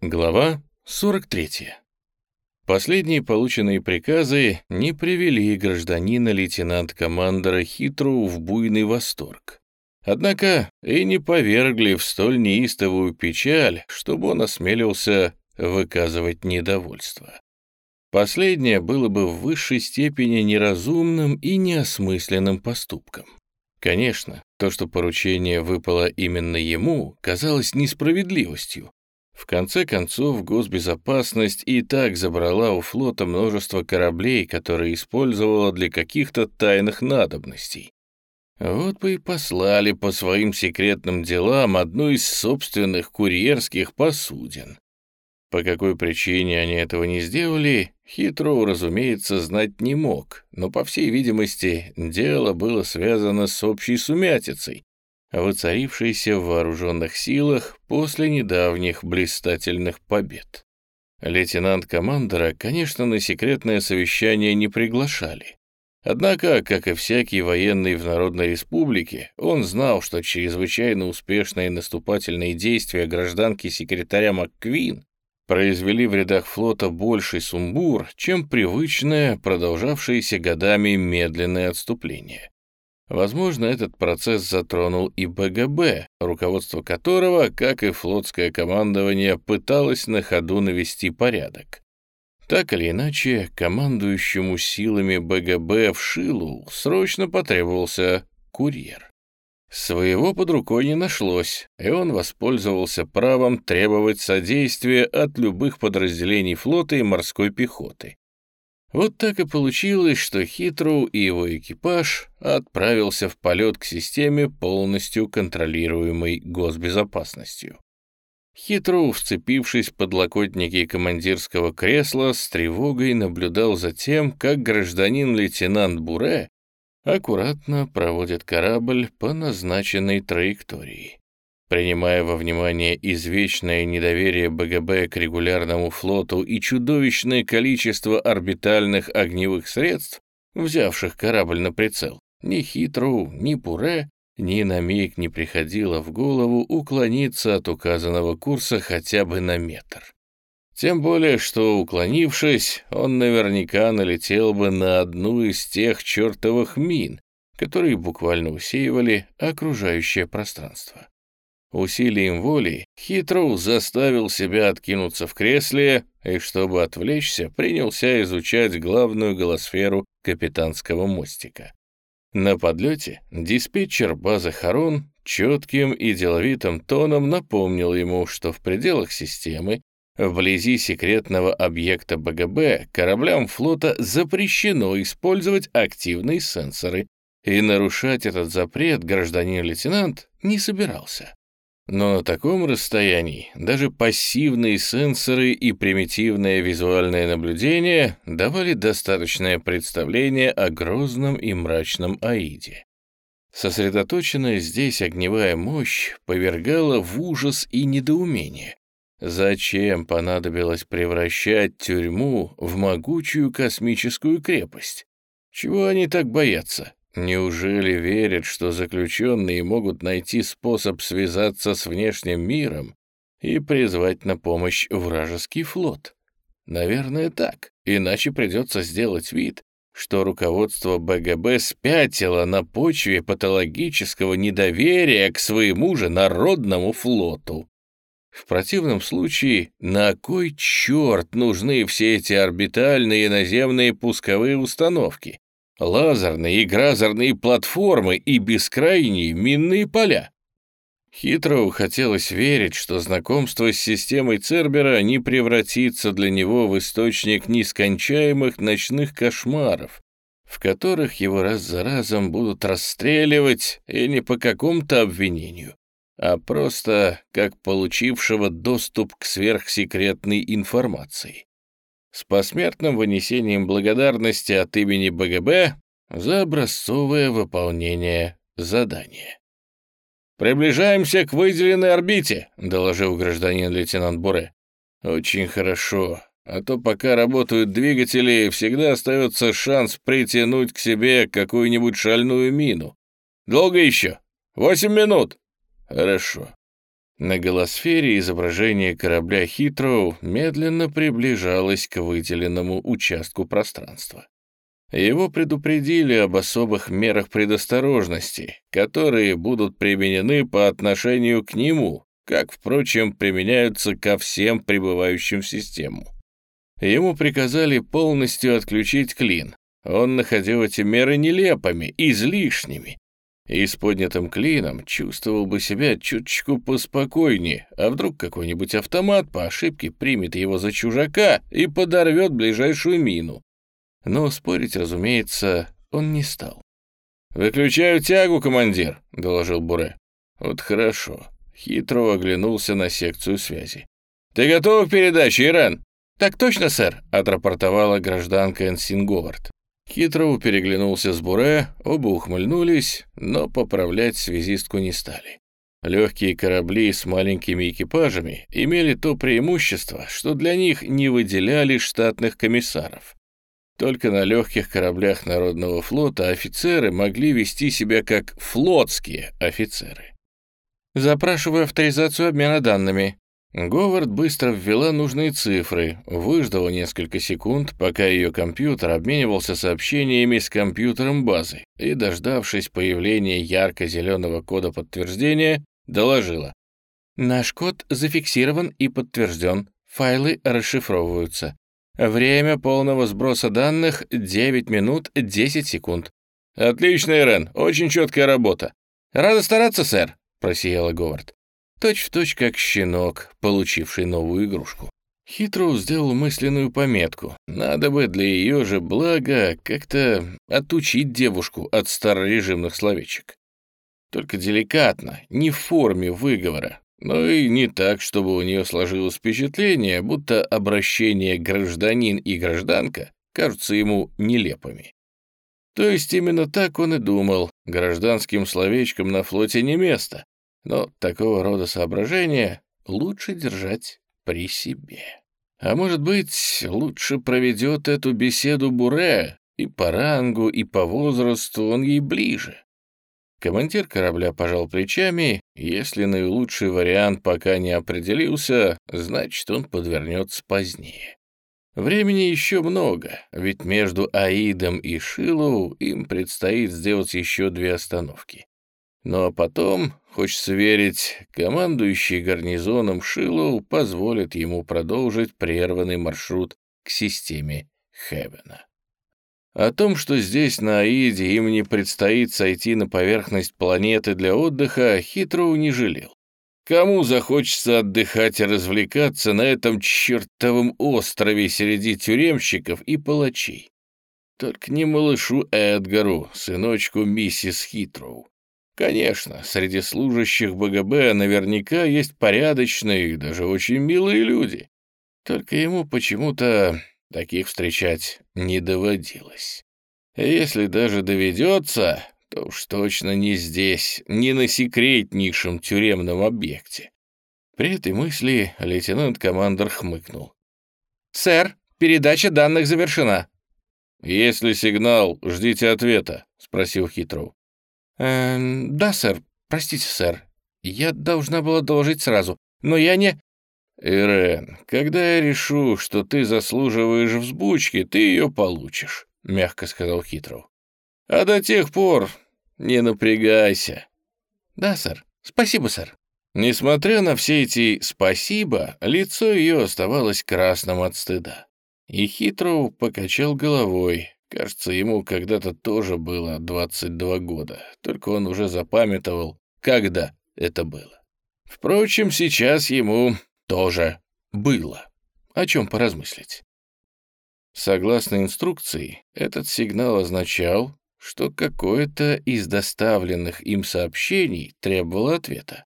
Глава 43. Последние полученные приказы не привели гражданина лейтенант-командора Хитру в буйный восторг. Однако и не повергли в столь неистовую печаль, чтобы он осмелился выказывать недовольство. Последнее было бы в высшей степени неразумным и неосмысленным поступком. Конечно, то, что поручение выпало именно ему, казалось несправедливостью, в конце концов, госбезопасность и так забрала у флота множество кораблей, которые использовала для каких-то тайных надобностей. Вот бы и послали по своим секретным делам одну из собственных курьерских посудин. По какой причине они этого не сделали, Хитроу, разумеется, знать не мог, но, по всей видимости, дело было связано с общей сумятицей, воцарившейся в вооруженных силах после недавних блистательных побед. Лейтенант командора, конечно, на секретное совещание не приглашали. Однако, как и всякий военный в Народной Республике, он знал, что чрезвычайно успешные наступательные действия гражданки-секретаря МакКвин произвели в рядах флота больший сумбур, чем привычное, продолжавшееся годами медленное отступление. Возможно, этот процесс затронул и БГБ, руководство которого, как и флотское командование, пыталось на ходу навести порядок. Так или иначе, командующему силами БГБ в Шилу срочно потребовался курьер. Своего под рукой не нашлось, и он воспользовался правом требовать содействия от любых подразделений флота и морской пехоты. Вот так и получилось, что Хитроу и его экипаж отправился в полет к системе, полностью контролируемой госбезопасностью. Хитроу, вцепившись в подлокотники командирского кресла, с тревогой наблюдал за тем, как гражданин-лейтенант Буре аккуратно проводит корабль по назначенной траектории. Принимая во внимание извечное недоверие БГБ к регулярному флоту и чудовищное количество орбитальных огневых средств, взявших корабль на прицел, ни Хитру, ни Пуре ни на миг не приходило в голову уклониться от указанного курса хотя бы на метр. Тем более, что, уклонившись, он наверняка налетел бы на одну из тех чертовых мин, которые буквально усеивали окружающее пространство. Усилием воли Хитроу заставил себя откинуться в кресле и, чтобы отвлечься, принялся изучать главную голосферу капитанского мостика. На подлете диспетчер базы Харон четким и деловитым тоном напомнил ему, что в пределах системы, вблизи секретного объекта БГБ, кораблям флота запрещено использовать активные сенсоры, и нарушать этот запрет гражданин-лейтенант не собирался. Но на таком расстоянии даже пассивные сенсоры и примитивное визуальное наблюдение давали достаточное представление о грозном и мрачном Аиде. Сосредоточенная здесь огневая мощь повергала в ужас и недоумение. Зачем понадобилось превращать тюрьму в могучую космическую крепость? Чего они так боятся? Неужели верят, что заключенные могут найти способ связаться с внешним миром и призвать на помощь вражеский флот? Наверное, так. Иначе придется сделать вид, что руководство БГБ спятило на почве патологического недоверия к своему же народному флоту. В противном случае, на кой черт нужны все эти орбитальные наземные пусковые установки? Лазерные и гразерные платформы и бескрайние минные поля. Хитроу хотелось верить, что знакомство с системой Цербера не превратится для него в источник нескончаемых ночных кошмаров, в которых его раз за разом будут расстреливать и не по какому-то обвинению, а просто как получившего доступ к сверхсекретной информации с посмертным вынесением благодарности от имени БГБ за образцовое выполнение задания. «Приближаемся к выделенной орбите», — доложил гражданин лейтенант Буре. «Очень хорошо, а то пока работают двигатели, всегда остается шанс притянуть к себе какую-нибудь шальную мину. Долго еще? Восемь минут?» «Хорошо. На голосфере изображение корабля «Хитроу» медленно приближалось к выделенному участку пространства. Его предупредили об особых мерах предосторожности, которые будут применены по отношению к нему, как, впрочем, применяются ко всем прибывающим в систему. Ему приказали полностью отключить клин. Он находил эти меры нелепыми, излишними, и с поднятым клином чувствовал бы себя чуточку поспокойнее, а вдруг какой-нибудь автомат по ошибке примет его за чужака и подорвет ближайшую мину. Но спорить, разумеется, он не стал. «Выключаю тягу, командир», — доложил Буре. «Вот хорошо». Хитро оглянулся на секцию связи. «Ты готова к передаче, Ирен?» «Так точно, сэр», — отрапортовала гражданка Энсин Говард. Хитроу переглянулся с Буре, оба ухмыльнулись, но поправлять связистку не стали. Легкие корабли с маленькими экипажами имели то преимущество, что для них не выделяли штатных комиссаров. Только на легких кораблях Народного флота офицеры могли вести себя как флотские офицеры. «Запрашиваю авторизацию обмена данными», Говард быстро ввела нужные цифры, выждала несколько секунд, пока ее компьютер обменивался сообщениями с компьютером базы и, дождавшись появления ярко-зеленого кода подтверждения, доложила. «Наш код зафиксирован и подтвержден. Файлы расшифровываются. Время полного сброса данных — 9 минут 10 секунд». «Отлично, Ирен, очень четкая работа». «Рада стараться, сэр», — просияла Говард. Точь в точь как щенок, получивший новую игрушку. Хитроу сделал мысленную пометку. Надо бы для ее же блага как-то отучить девушку от старорежимных словечек. Только деликатно, не в форме выговора, но и не так, чтобы у нее сложилось впечатление, будто обращение гражданин и гражданка кажутся ему нелепыми. То есть именно так он и думал, гражданским словечкам на флоте не место, но такого рода соображения лучше держать при себе. А может быть, лучше проведет эту беседу Буре, и по рангу, и по возрасту он ей ближе. Командир корабля пожал плечами, если наилучший вариант пока не определился, значит, он подвернется позднее. Времени еще много, ведь между Аидом и Шилоу им предстоит сделать еще две остановки. Но потом, хочется верить, командующий гарнизоном Шилоу позволит ему продолжить прерванный маршрут к системе Хевена. О том, что здесь, на Аиде, им не предстоит сойти на поверхность планеты для отдыха, Хитроу не жалел. Кому захочется отдыхать и развлекаться на этом чертовом острове среди тюремщиков и палачей? Только не малышу Эдгару, сыночку миссис Хитроу. Конечно, среди служащих БГБ наверняка есть порядочные и даже очень милые люди. Только ему почему-то таких встречать не доводилось. Если даже доведется, то уж точно не здесь, не на секретнейшем тюремном объекте. При этой мысли лейтенант-командор хмыкнул. «Сэр, передача данных завершена». «Если сигнал, ждите ответа», — спросил Хитроу. «Эм, да, сэр. Простите, сэр. Я должна была доложить сразу, но я не...» «Ирен, когда я решу, что ты заслуживаешь взбучки, ты ее получишь», — мягко сказал Хитров. «А до тех пор не напрягайся». «Да, сэр. Спасибо, сэр». Несмотря на все эти «спасибо», лицо ее оставалось красным от стыда. И Хитроу покачал головой, Кажется, ему когда-то тоже было 22 года, только он уже запамятовал, когда это было. Впрочем, сейчас ему тоже было. О чем поразмыслить. Согласно инструкции, этот сигнал означал, что какое-то из доставленных им сообщений требовало ответа.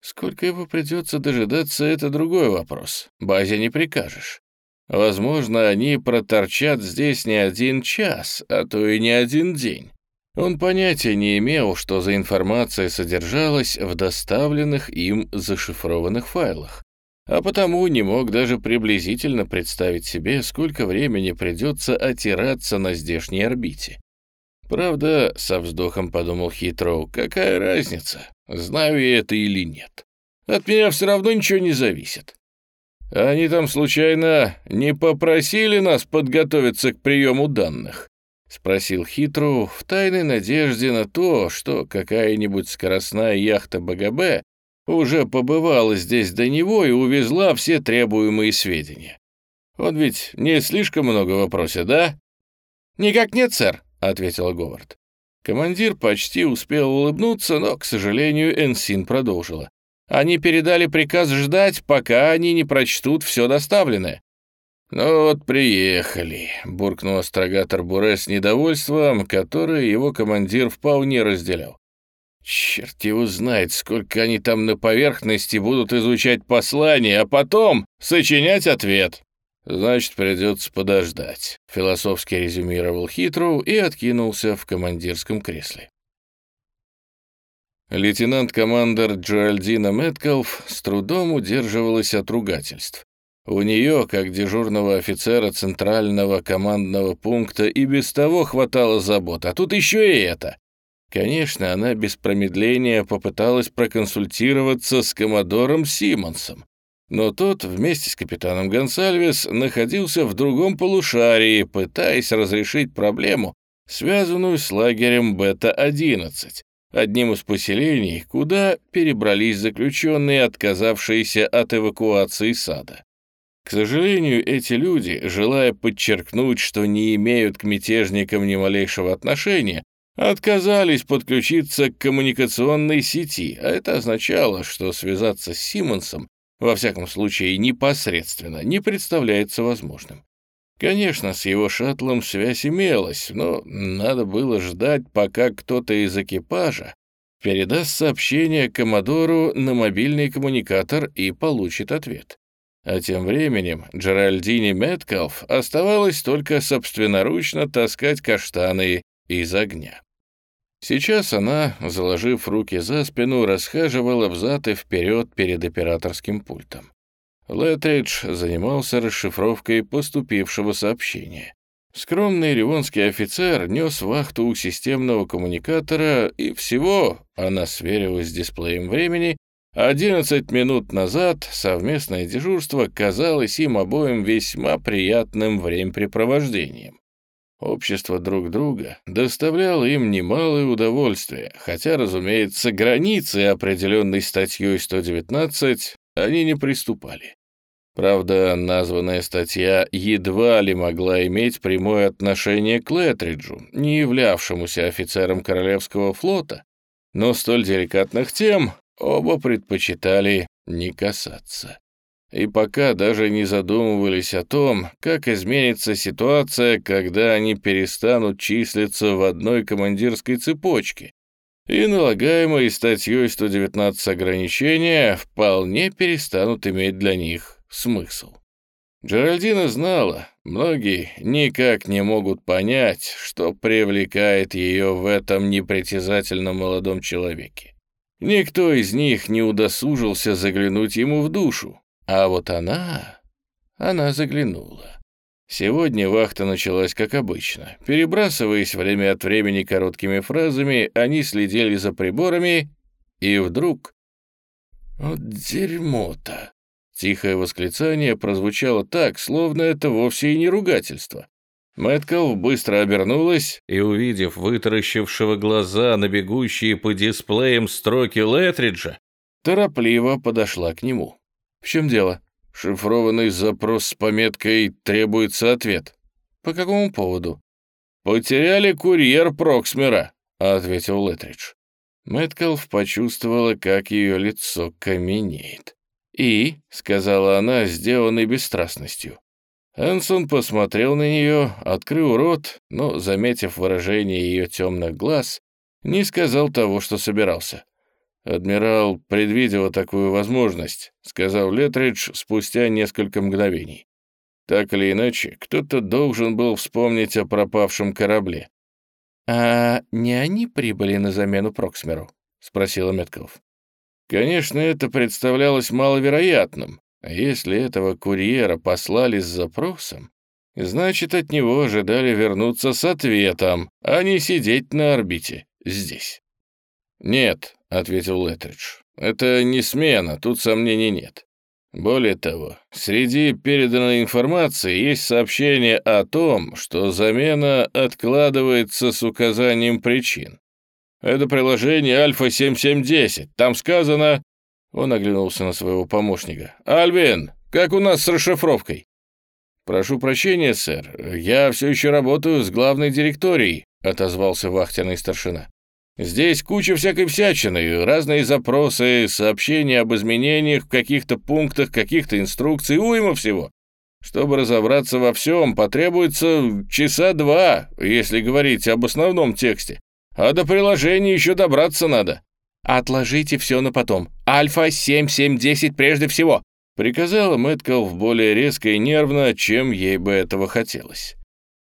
Сколько его придется дожидаться, это другой вопрос. Базе не прикажешь. Возможно, они проторчат здесь не один час, а то и не один день. Он понятия не имел, что за информация содержалась в доставленных им зашифрованных файлах, а потому не мог даже приблизительно представить себе, сколько времени придется отираться на здешней орбите. Правда, со вздохом подумал Хитроу, какая разница, знаю я это или нет. От меня все равно ничего не зависит. Они там, случайно, не попросили нас подготовиться к приему данных?» — спросил Хитру в тайной надежде на то, что какая-нибудь скоростная яхта БГБ уже побывала здесь до него и увезла все требуемые сведения. Он ведь не слишком много вопросит, да? «Никак нет, сэр», — ответила Говард. Командир почти успел улыбнуться, но, к сожалению, Энсин продолжила. «Они передали приказ ждать, пока они не прочтут все доставленное». «Ну вот, приехали», — буркнул астрогатор Буре с недовольством, которое его командир вполне разделял. Черт его знает, сколько они там на поверхности будут изучать послание, а потом сочинять ответ. Значит, придется подождать, философски резюмировал Хитроу и откинулся в командирском кресле. Лейтенант-командер Джоальдина Мэткалф с трудом удерживалась от ругательств. У нее, как дежурного офицера центрального командного пункта, и без того хватало забот, а тут еще и это. Конечно, она без промедления попыталась проконсультироваться с коммодором Симмонсом, но тот вместе с капитаном Гонсальвес находился в другом полушарии, пытаясь разрешить проблему, связанную с лагерем Бета-11, одним из поселений, куда перебрались заключенные, отказавшиеся от эвакуации сада. К сожалению, эти люди, желая подчеркнуть, что не имеют к мятежникам ни малейшего отношения, отказались подключиться к коммуникационной сети, а это означало, что связаться с Симмонсом, во всяком случае непосредственно, не представляется возможным. Конечно, с его шаттлом связь имелась, но надо было ждать, пока кто-то из экипажа передаст сообщение Коммодору на мобильный коммуникатор и получит ответ. А тем временем Джеральдине Меткалф оставалось только собственноручно таскать каштаны из огня. Сейчас она, заложив руки за спину, расхаживала взад и вперед перед операторским пультом. Летридж занимался расшифровкой поступившего сообщения. Скромный ливонский офицер нес вахту у системного коммуникатора, и всего, она сверилась с дисплеем времени, 11 минут назад совместное дежурство казалось им обоим весьма приятным времяпрепровождением. Общество друг друга доставляло им немалое удовольствие, хотя, разумеется, границы, определенной статьей 119, они не приступали. Правда, названная статья едва ли могла иметь прямое отношение к Летриджу, не являвшемуся офицером Королевского флота, но столь деликатных тем оба предпочитали не касаться и пока даже не задумывались о том, как изменится ситуация, когда они перестанут числиться в одной командирской цепочке, и налагаемые статьей 119 ограничения вполне перестанут иметь для них смысл. Джеральдина знала, многие никак не могут понять, что привлекает ее в этом непритязательном молодом человеке. Никто из них не удосужился заглянуть ему в душу, а вот она... Она заглянула. Сегодня вахта началась как обычно. Перебрасываясь время от времени короткими фразами, они следили за приборами, и вдруг... «Вот дерьмо-то!» Тихое восклицание прозвучало так, словно это вовсе и не ругательство. Мэтков быстро обернулась и, увидев вытаращившего глаза на бегущие по дисплеям строки Летриджа, торопливо подошла к нему. «В чем дело?» «Шифрованный запрос с пометкой «Требуется ответ». «По какому поводу?» «Потеряли курьер Проксмера», — ответил Летридж. Мэткалф почувствовала, как ее лицо каменеет. «И», — сказала она, сделанной бесстрастностью. Энсон посмотрел на нее, открыл рот, но, заметив выражение ее темных глаз, не сказал того, что собирался. «Адмирал предвидела такую возможность», — сказал Летридж спустя несколько мгновений. «Так или иначе, кто-то должен был вспомнить о пропавшем корабле». «А не они прибыли на замену Проксмеру?» — спросила Метков. «Конечно, это представлялось маловероятным. А если этого курьера послали с запросом, значит, от него ожидали вернуться с ответом, а не сидеть на орбите здесь». «Нет», — ответил Летридж. Это не смена, тут сомнений нет. Более того, среди переданной информации есть сообщение о том, что замена откладывается с указанием причин. Это приложение Альфа-7710. Там сказано...» Он оглянулся на своего помощника. «Альвин, как у нас с расшифровкой?» «Прошу прощения, сэр, я все еще работаю с главной директорией», отозвался вахтенный старшина. «Здесь куча всякой всячины, разные запросы, сообщения об изменениях в каких-то пунктах, каких-то инструкций, уйма всего. Чтобы разобраться во всем, потребуется часа два, если говорить об основном тексте. А до приложения еще добраться надо». «Отложите все на потом. Альфа 7710 прежде всего», приказала Мэткалф более резко и нервно, чем ей бы этого хотелось.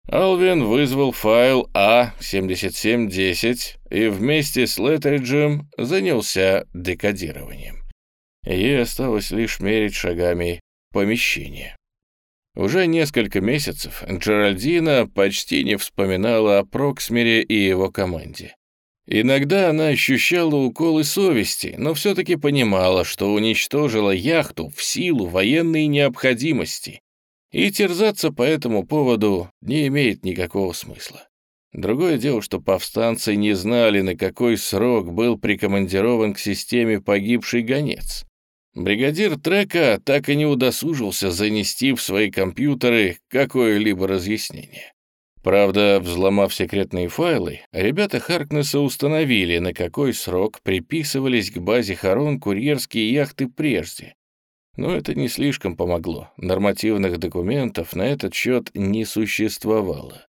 Алвин вызвал файл А7710 и вместе с Леттериджем занялся декодированием. Ей осталось лишь мерить шагами помещение. Уже несколько месяцев Джеральдина почти не вспоминала о Проксмере и его команде. Иногда она ощущала уколы совести, но все-таки понимала, что уничтожила яхту в силу военной необходимости, и терзаться по этому поводу не имеет никакого смысла. Другое дело, что повстанцы не знали, на какой срок был прикомандирован к системе погибший гонец. Бригадир трека так и не удосужился занести в свои компьютеры какое-либо разъяснение. Правда, взломав секретные файлы, ребята Харкнесса установили, на какой срок приписывались к базе Харон курьерские яхты прежде. Но это не слишком помогло. Нормативных документов на этот счет не существовало.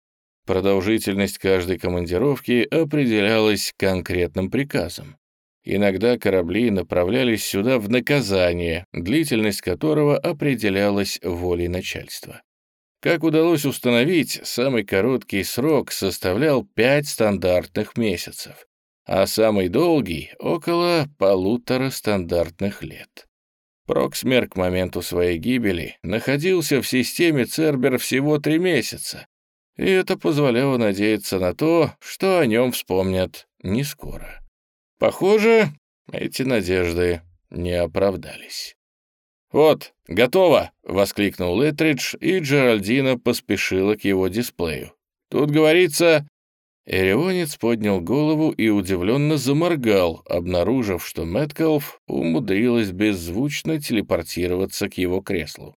Продолжительность каждой командировки определялась конкретным приказом. Иногда корабли направлялись сюда в наказание, длительность которого определялась волей начальства. Как удалось установить, самый короткий срок составлял пять стандартных месяцев, а самый долгий — около полутора стандартных лет. Проксмер к моменту своей гибели находился в системе Цербер всего три месяца, и это позволяло надеяться на то, что о нем вспомнят не скоро. Похоже, эти надежды не оправдались. «Вот, готово!» — воскликнул Летридж, и Джеральдина поспешила к его дисплею. «Тут говорится...» Эрионец поднял голову и удивленно заморгал, обнаружив, что Мэткалф умудрилась беззвучно телепортироваться к его креслу.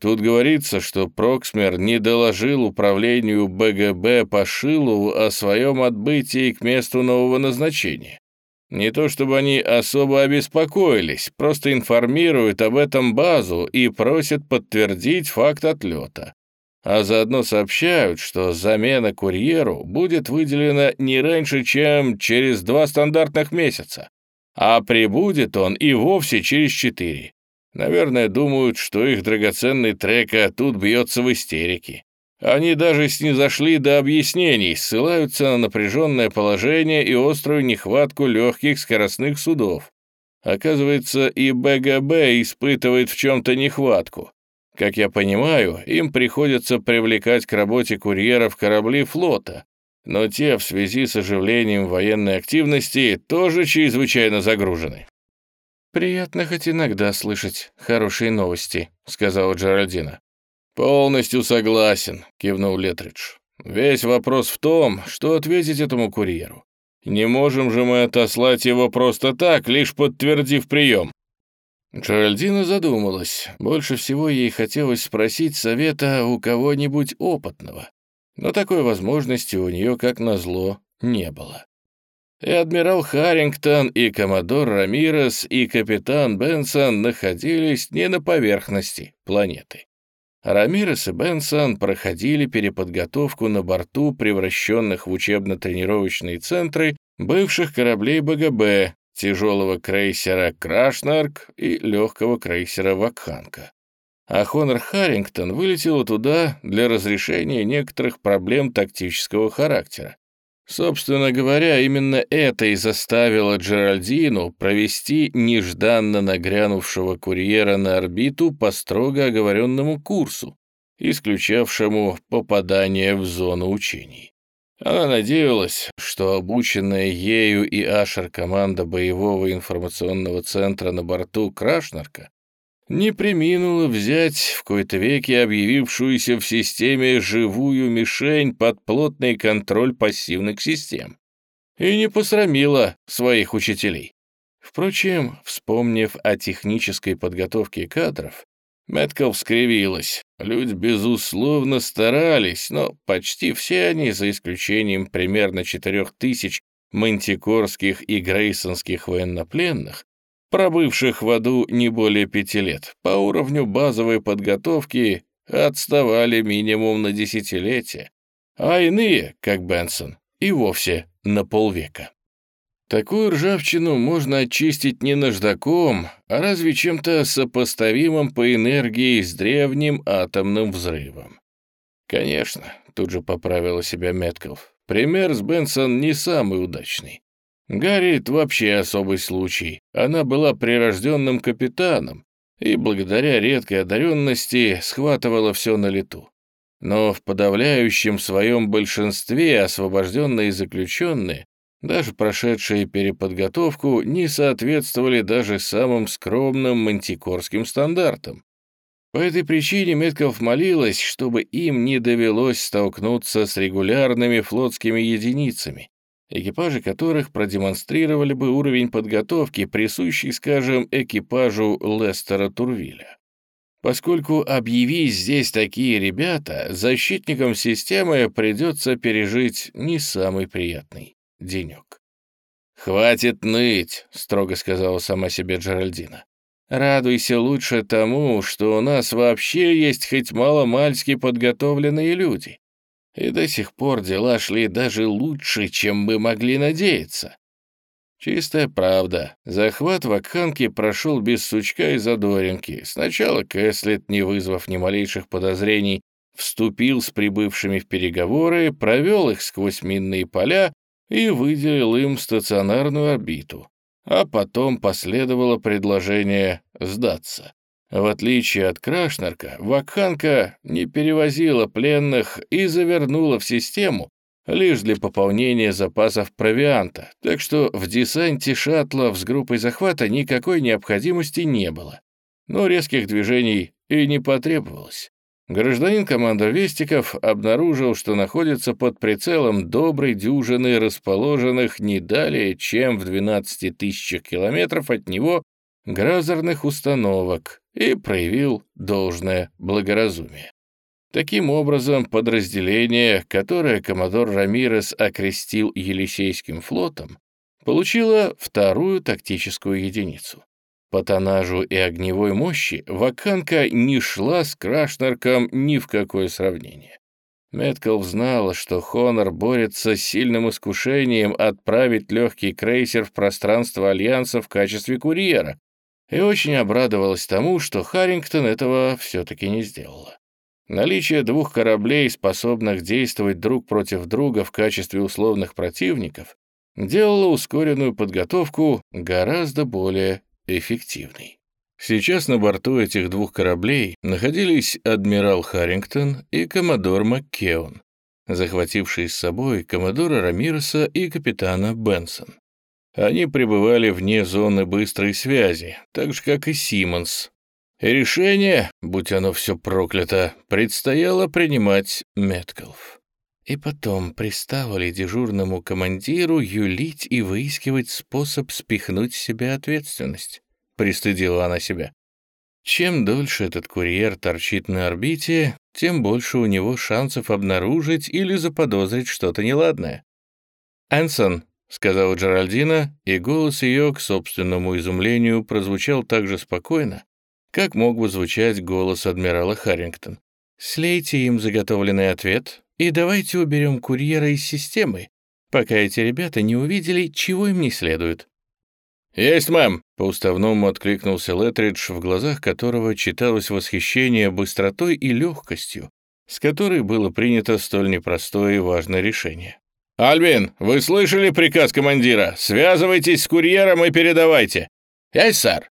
Тут говорится, что Проксмер не доложил управлению БГБ по Шилову о своем отбытии к месту нового назначения. Не то чтобы они особо обеспокоились, просто информируют об этом базу и просят подтвердить факт отлета. А заодно сообщают, что замена курьеру будет выделена не раньше, чем через два стандартных месяца, а прибудет он и вовсе через четыре. Наверное, думают, что их драгоценный трека тут бьется в истерике. Они даже снизошли до объяснений, ссылаются на напряженное положение и острую нехватку легких скоростных судов. Оказывается, и БГБ испытывает в чем-то нехватку. Как я понимаю, им приходится привлекать к работе курьеров корабли флота, но те в связи с оживлением военной активности тоже чрезвычайно загружены. «Приятно хоть иногда слышать хорошие новости», — сказала Джеральдина. «Полностью согласен», — кивнул Летридж. «Весь вопрос в том, что ответить этому курьеру. Не можем же мы отослать его просто так, лишь подтвердив прием». Джеральдина задумалась. Больше всего ей хотелось спросить совета у кого-нибудь опытного. Но такой возможности у нее, как назло, не было. И адмирал Харрингтон, и коммодор Рамирес, и капитан Бенсон находились не на поверхности планеты. Рамирес и Бенсон проходили переподготовку на борту превращенных в учебно-тренировочные центры бывших кораблей БГБ, тяжелого крейсера «Крашнарк» и легкого крейсера «Вакханка». А Хонор Харрингтон вылетел туда для разрешения некоторых проблем тактического характера. Собственно говоря, именно это и заставило Джеральдину провести нежданно нагрянувшего курьера на орбиту по строго оговоренному курсу, исключавшему попадание в зону учений. Она надеялась, что обученная ею и Ашер команда боевого информационного центра на борту Крашнарка не приминула взять в кои-то веки объявившуюся в системе живую мишень под плотный контроль пассивных систем и не посрамила своих учителей. Впрочем, вспомнив о технической подготовке кадров, Мэтков скривилась. Люди, безусловно, старались, но почти все они, за исключением примерно четырех тысяч мантикорских и грейсонских военнопленных, пробывших в аду не более пяти лет, по уровню базовой подготовки отставали минимум на десятилетие, а иные, как Бенсон, и вовсе на полвека. Такую ржавчину можно очистить не наждаком, а разве чем-то сопоставимым по энергии с древним атомным взрывом. Конечно, тут же поправила себя Метков. Пример с Бенсон не самый удачный. Гарриет вообще особый случай. Она была прирожденным капитаном и благодаря редкой одаренности схватывала все на лету. Но в подавляющем своем большинстве освобожденные заключенные даже прошедшие переподготовку, не соответствовали даже самым скромным мантикорским стандартам. По этой причине Метков молилась, чтобы им не довелось столкнуться с регулярными флотскими единицами, экипажи которых продемонстрировали бы уровень подготовки, присущий, скажем, экипажу Лестера Турвиля. Поскольку объявись здесь такие ребята, защитникам системы придется пережить не самый приятный денек. «Хватит ныть», — строго сказала сама себе Джеральдина. «Радуйся лучше тому, что у нас вообще есть хоть мало-мальски подготовленные люди. И до сих пор дела шли даже лучше, чем мы могли надеяться». Чистая правда. Захват вакханки прошел без сучка и задоринки. Сначала Кэслет, не вызвав ни малейших подозрений, вступил с прибывшими в переговоры, провел их сквозь минные поля и выделил им стационарную орбиту, а потом последовало предложение сдаться. В отличие от Крашнерка, Вакханка не перевозила пленных и завернула в систему лишь для пополнения запасов провианта, так что в десанте шаттлов с группой захвата никакой необходимости не было. Но резких движений и не потребовалось. Гражданин командор Вестиков обнаружил, что находится под прицелом доброй дюжины расположенных не далее, чем в 12 тысячах километров от него гразерных установок и проявил должное благоразумие. Таким образом, подразделение, которое коммодор Рамирес окрестил Елисейским флотом, получило вторую тактическую единицу. По тоннажу и огневой мощи Ваканка не шла с Крашнарком ни в какое сравнение. Меткалф знала, что Хонор борется с сильным искушением отправить легкий крейсер в пространство Альянса в качестве курьера, и очень обрадовалась тому, что Харрингтон этого все-таки не сделала. Наличие двух кораблей, способных действовать друг против друга в качестве условных противников, делало ускоренную подготовку гораздо более эффективный. Сейчас на борту этих двух кораблей находились адмирал Харрингтон и коммодор Маккеон, захватившие с собой коммодора Рамиреса и капитана Бенсон. Они пребывали вне зоны быстрой связи, так же, как и Симмонс. И решение, будь оно все проклято, предстояло принимать Меткалф. И потом приставали дежурному командиру юлить и выискивать способ спихнуть с себя ответственность. Пристыдила она себя. Чем дольше этот курьер торчит на орбите, тем больше у него шансов обнаружить или заподозрить что-то неладное. «Энсон», — сказала Джеральдина, и голос ее, к собственному изумлению, прозвучал так же спокойно, как мог бы звучать голос адмирала Харрингтон. «Слейте им заготовленный ответ, и давайте уберем курьера из системы, пока эти ребята не увидели, чего им не следует». «Есть, мэм!» — по-уставному откликнулся Летридж, в глазах которого читалось восхищение быстротой и легкостью, с которой было принято столь непростое и важное решение. «Альвин, вы слышали приказ командира? Связывайтесь с курьером и передавайте!» «Есть, сэр!»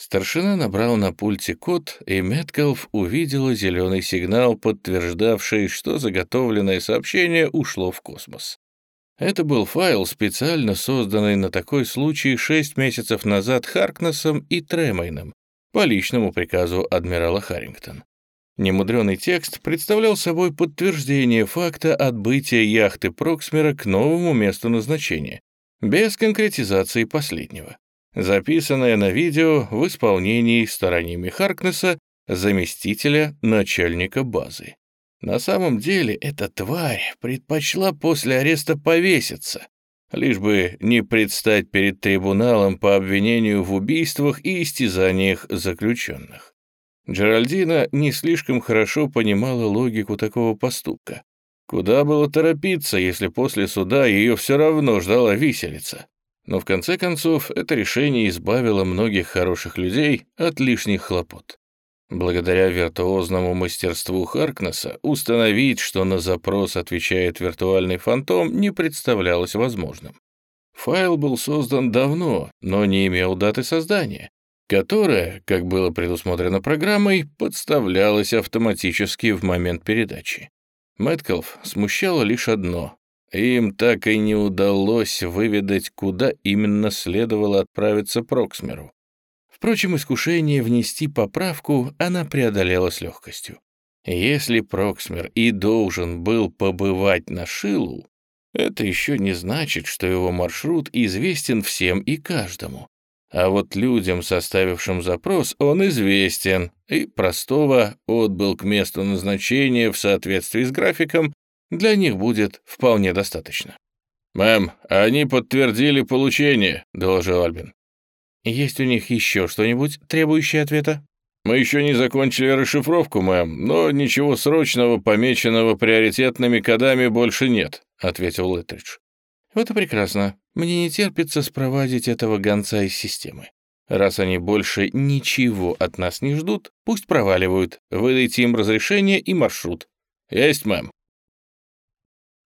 Старшина набрал на пульте код, и Меткалф увидела зеленый сигнал, подтверждавший, что заготовленное сообщение ушло в космос. Это был файл, специально созданный на такой случай шесть месяцев назад Харкнесом и Тремайном по личному приказу адмирала Харрингтон. Немудренный текст представлял собой подтверждение факта отбытия яхты Проксмера к новому месту назначения, без конкретизации последнего записанное на видео в исполнении сторонними Харкнесса, заместителя начальника базы. На самом деле эта тварь предпочла после ареста повеситься, лишь бы не предстать перед трибуналом по обвинению в убийствах и истязаниях заключенных. Джеральдина не слишком хорошо понимала логику такого поступка. Куда было торопиться, если после суда ее все равно ждала виселица? Но в конце концов это решение избавило многих хороших людей от лишних хлопот. Благодаря виртуозному мастерству Харкнесса установить, что на запрос отвечает виртуальный фантом, не представлялось возможным. Файл был создан давно, но не имел даты создания, которая, как было предусмотрено программой, подставлялась автоматически в момент передачи. Мэткалф смущало лишь одно им так и не удалось выведать, куда именно следовало отправиться Проксмеру. Впрочем, искушение внести поправку она преодолела с легкостью. Если Проксмер и должен был побывать на Шилу, это еще не значит, что его маршрут известен всем и каждому. А вот людям, составившим запрос, он известен, и простого отбыл к месту назначения в соответствии с графиком для них будет вполне достаточно. «Мэм, они подтвердили получение», — доложил Альбин. «Есть у них еще что-нибудь, требующее ответа?» «Мы еще не закончили расшифровку, мэм, но ничего срочного, помеченного приоритетными кодами, больше нет», — ответил Летридж. «Вот и прекрасно. Мне не терпится спровадить этого гонца из системы. Раз они больше ничего от нас не ждут, пусть проваливают. Выдайте им разрешение и маршрут». «Есть, мэм».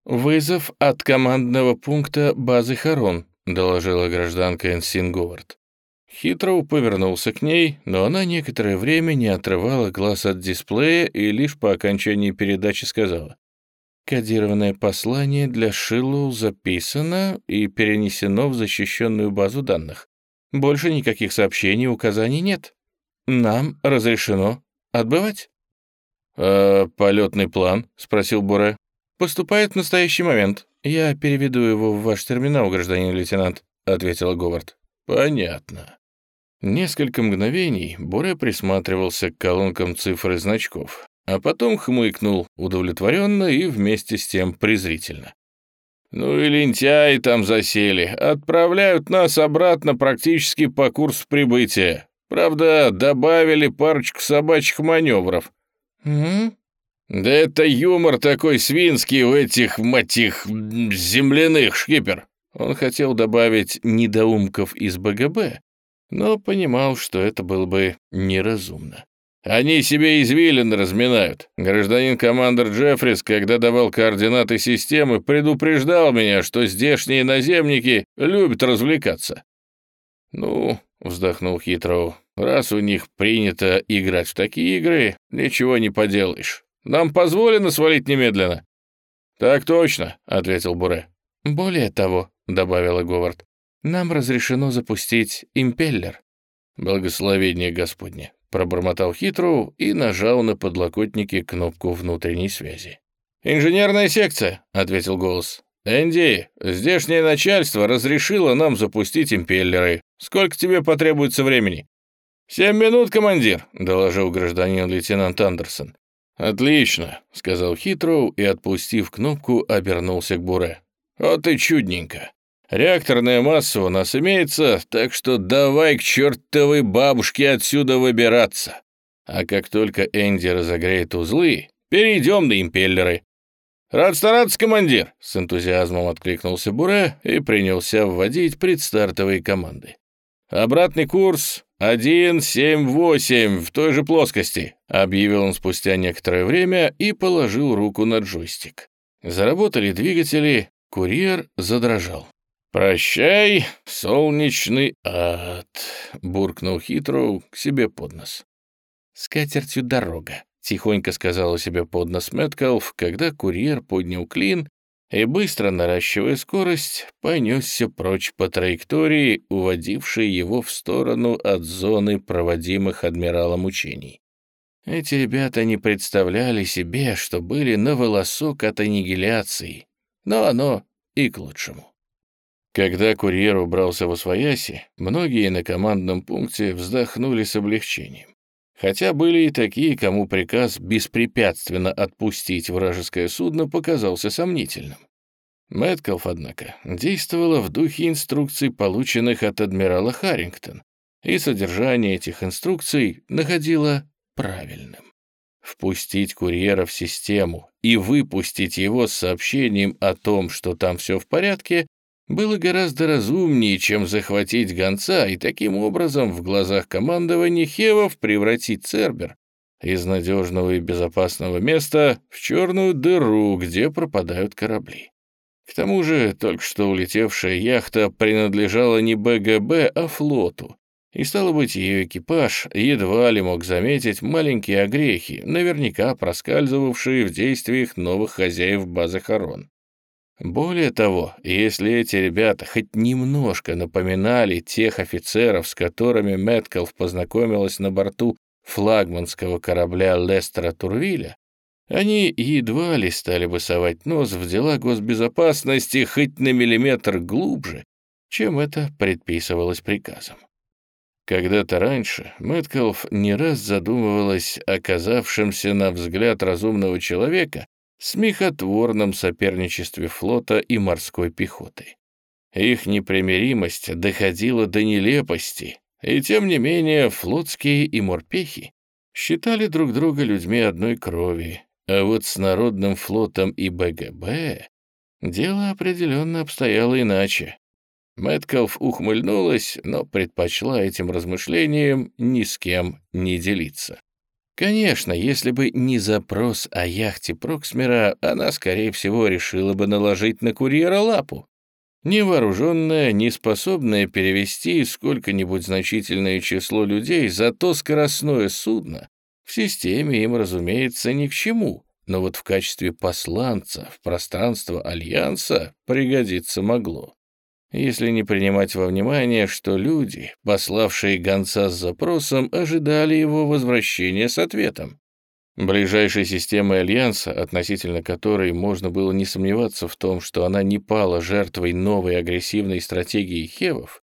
«Вызов от командного пункта базы Харон», — доложила гражданка Энсин Говард. Хитроу повернулся к ней, но она некоторое время не отрывала глаз от дисплея и лишь по окончании передачи сказала. «Кодированное послание для Шиллу записано и перенесено в защищенную базу данных. Больше никаких сообщений указаний нет. Нам разрешено отбывать». «А полетный план?» — спросил Буре. «Поступает в настоящий момент. Я переведу его в ваш терминал, гражданин лейтенант», — ответила Говард. «Понятно». Несколько мгновений Буре присматривался к колонкам цифр и значков, а потом хмыкнул удовлетворенно и вместе с тем презрительно. «Ну и лентяи там засели, отправляют нас обратно практически по курсу прибытия. Правда, добавили парочку собачьих маневров». «Угу», «Да это юмор такой свинский у этих, мать их, земляных, шкипер!» Он хотел добавить «недоумков из БГБ», но понимал, что это было бы неразумно. «Они себе извилины разминают. Гражданин-командор Джеффрис, когда давал координаты системы, предупреждал меня, что здешние наземники любят развлекаться». «Ну», — вздохнул Хитроу, — «раз у них принято играть в такие игры, ничего не поделаешь». Нам позволено свалить немедленно?» «Так точно», — ответил Буре. «Более того», — добавила Говард, — «нам разрешено запустить импеллер». «Благословение Господне», — пробормотал Хитроу и нажал на подлокотнике кнопку внутренней связи. «Инженерная секция», — ответил голос. «Энди, здешнее начальство разрешило нам запустить импеллеры. Сколько тебе потребуется времени?» «Семь минут, командир», — доложил гражданин лейтенант Андерсон. «Отлично», — сказал Хитроу и, отпустив кнопку, обернулся к Буре. «Вот и чудненько. Реакторная масса у нас имеется, так что давай к чертовой бабушке отсюда выбираться. А как только Энди разогреет узлы, перейдем на импеллеры». «Рад стараться, командир!» — с энтузиазмом откликнулся Буре и принялся вводить предстартовые команды. «Обратный курс «Один, семь, восемь, в той же плоскости», — объявил он спустя некоторое время и положил руку на джойстик. Заработали двигатели, курьер задрожал. «Прощай, солнечный ад», — буркнул Хитроу к себе под нос. «С катертью дорога», — тихонько сказала себе под нос Мэткалф, когда курьер поднял клин и, быстро наращивая скорость, понесся прочь по траектории, уводившей его в сторону от зоны проводимых адмиралом учений. Эти ребята не представляли себе, что были на волосок от аннигиляции, но оно и к лучшему. Когда курьер убрался во свояси, многие на командном пункте вздохнули с облегчением. Хотя были и такие, кому приказ беспрепятственно отпустить вражеское судно показался сомнительным. Мэткалф, однако, действовала в духе инструкций, полученных от адмирала Харрингтон, и содержание этих инструкций находила правильным. Впустить курьера в систему и выпустить его с сообщением о том, что там все в порядке, было гораздо разумнее, чем захватить гонца и таким образом в глазах командования Хевов превратить Цербер из надежного и безопасного места в черную дыру, где пропадают корабли. К тому же только что улетевшая яхта принадлежала не БГБ, а флоту, и, стало быть, ее экипаж едва ли мог заметить маленькие огрехи, наверняка проскальзывавшие в действиях новых хозяев базы Харон. Более того, если эти ребята хоть немножко напоминали тех офицеров, с которыми Мэткалф познакомилась на борту флагманского корабля Лестера Турвиля, они едва ли стали бы совать нос в дела госбезопасности хоть на миллиметр глубже, чем это предписывалось приказом. Когда-то раньше Мэткалф не раз задумывалась о оказавшемся на взгляд разумного человека смехотворном соперничестве флота и морской пехоты. Их непримиримость доходила до нелепости, и тем не менее флотские и морпехи считали друг друга людьми одной крови, а вот с Народным флотом и БГБ дело определенно обстояло иначе. Мэткалф ухмыльнулась, но предпочла этим размышлениям ни с кем не делиться. Конечно, если бы не запрос о яхте Проксмера, она, скорее всего, решила бы наложить на курьера лапу. Невооруженная, неспособная перевести сколько-нибудь значительное число людей за то скоростное судно, в системе им, разумеется, ни к чему, но вот в качестве посланца в пространство Альянса пригодиться могло если не принимать во внимание, что люди, пославшие гонца с запросом, ожидали его возвращения с ответом. Ближайшей системой Альянса, относительно которой можно было не сомневаться в том, что она не пала жертвой новой агрессивной стратегии Хевов,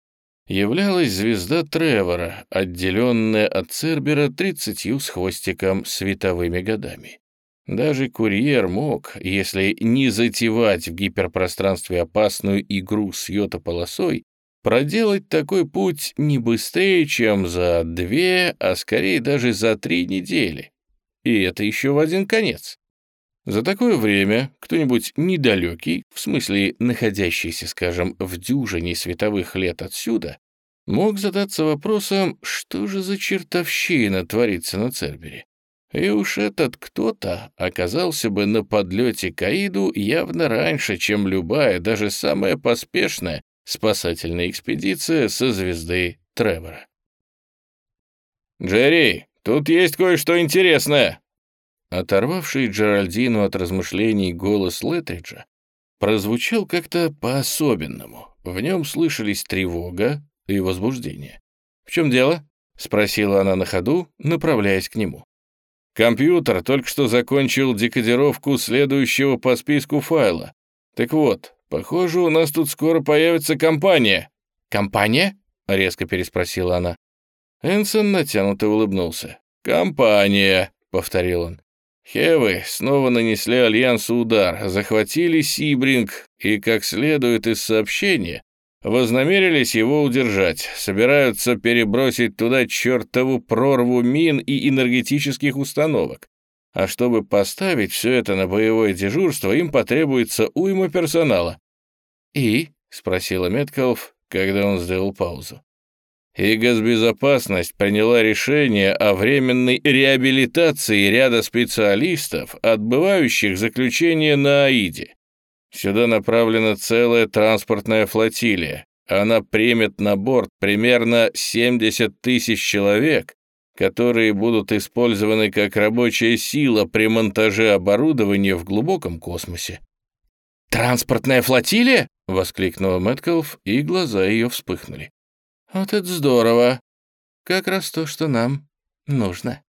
являлась звезда Тревора, отделенная от Цербера тридцатью с хвостиком световыми годами. Даже курьер мог, если не затевать в гиперпространстве опасную игру с йота-полосой, проделать такой путь не быстрее, чем за две, а скорее даже за три недели. И это еще в один конец. За такое время кто-нибудь недалекий, в смысле находящийся, скажем, в дюжине световых лет отсюда, мог задаться вопросом, что же за чертовщина творится на Цербере. И уж этот кто-то оказался бы на подлете к Аиду явно раньше, чем любая, даже самая поспешная спасательная экспедиция со звезды Тревора. «Джерри, тут есть кое-что интересное!» Оторвавший Джеральдину от размышлений голос Летриджа прозвучал как-то по-особенному. В нем слышались тревога и возбуждение. «В чем дело?» — спросила она на ходу, направляясь к нему. Компьютер только что закончил декодировку следующего по списку файла. Так вот, похоже, у нас тут скоро появится компания». «Компания?» — резко переспросила она. Энсон натянуто улыбнулся. «Компания», — повторил он. Хевы снова нанесли Альянсу удар, захватили Сибринг, и, как следует из сообщения, Вознамерились его удержать, собираются перебросить туда чертову прорву мин и энергетических установок. А чтобы поставить все это на боевое дежурство, им потребуется уйма персонала. «И?» — спросила Меткалф, когда он сделал паузу. И госбезопасность приняла решение о временной реабилитации ряда специалистов, отбывающих заключение на Аиде. Сюда направлена целая транспортная флотилия. Она примет на борт примерно 70 тысяч человек, которые будут использованы как рабочая сила при монтаже оборудования в глубоком космосе. «Транспортная флотилия?» — воскликнула Мэткалф, и глаза ее вспыхнули. «Вот это здорово! Как раз то, что нам нужно».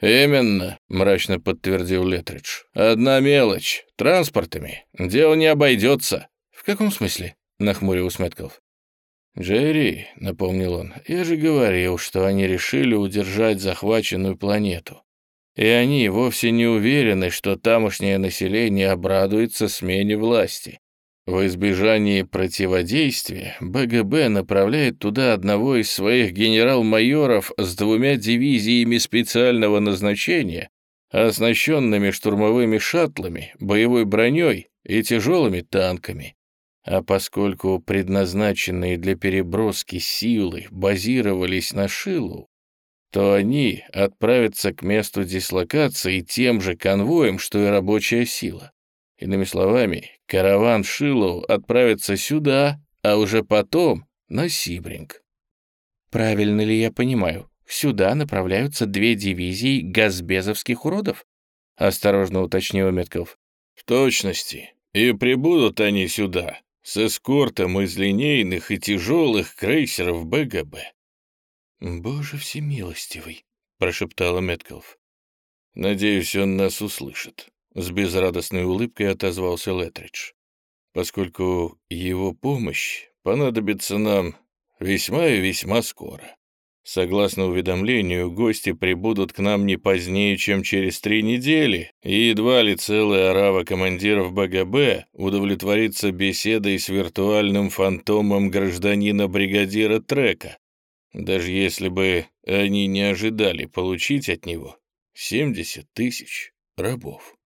«Именно», — мрачно подтвердил Летридж. «Одна мелочь. Транспортами. Дело не обойдется». «В каком смысле?» — нахмурился Мэткалф. «Джерри», — напомнил он, — «я же говорил, что они решили удержать захваченную планету. И они вовсе не уверены, что тамошнее население обрадуется смене власти. В избежании противодействия БГБ направляет туда одного из своих генерал-майоров с двумя дивизиями специального назначения, оснащенными штурмовыми шаттлами, боевой броней и тяжелыми танками. А поскольку предназначенные для переброски силы базировались на Шилу, то они отправятся к месту дислокации тем же конвоем, что и рабочая сила. Иными словами, караван Шилоу отправится сюда, а уже потом на Сибринг. Правильно ли я понимаю, сюда направляются две дивизии газбезовских уродов? Осторожно уточнил Метков. В точности. И прибудут они сюда с эскортом из линейных и тяжелых крейсеров БГБ. «Боже всемилостивый», — прошептала Меткалф. «Надеюсь, он нас услышит», с безрадостной улыбкой отозвался Летридж. «Поскольку его помощь понадобится нам весьма и весьма скоро. Согласно уведомлению, гости прибудут к нам не позднее, чем через три недели, и едва ли целая орава командиров БГБ удовлетворится беседой с виртуальным фантомом гражданина-бригадира Трека, даже если бы они не ожидали получить от него 70 тысяч рабов.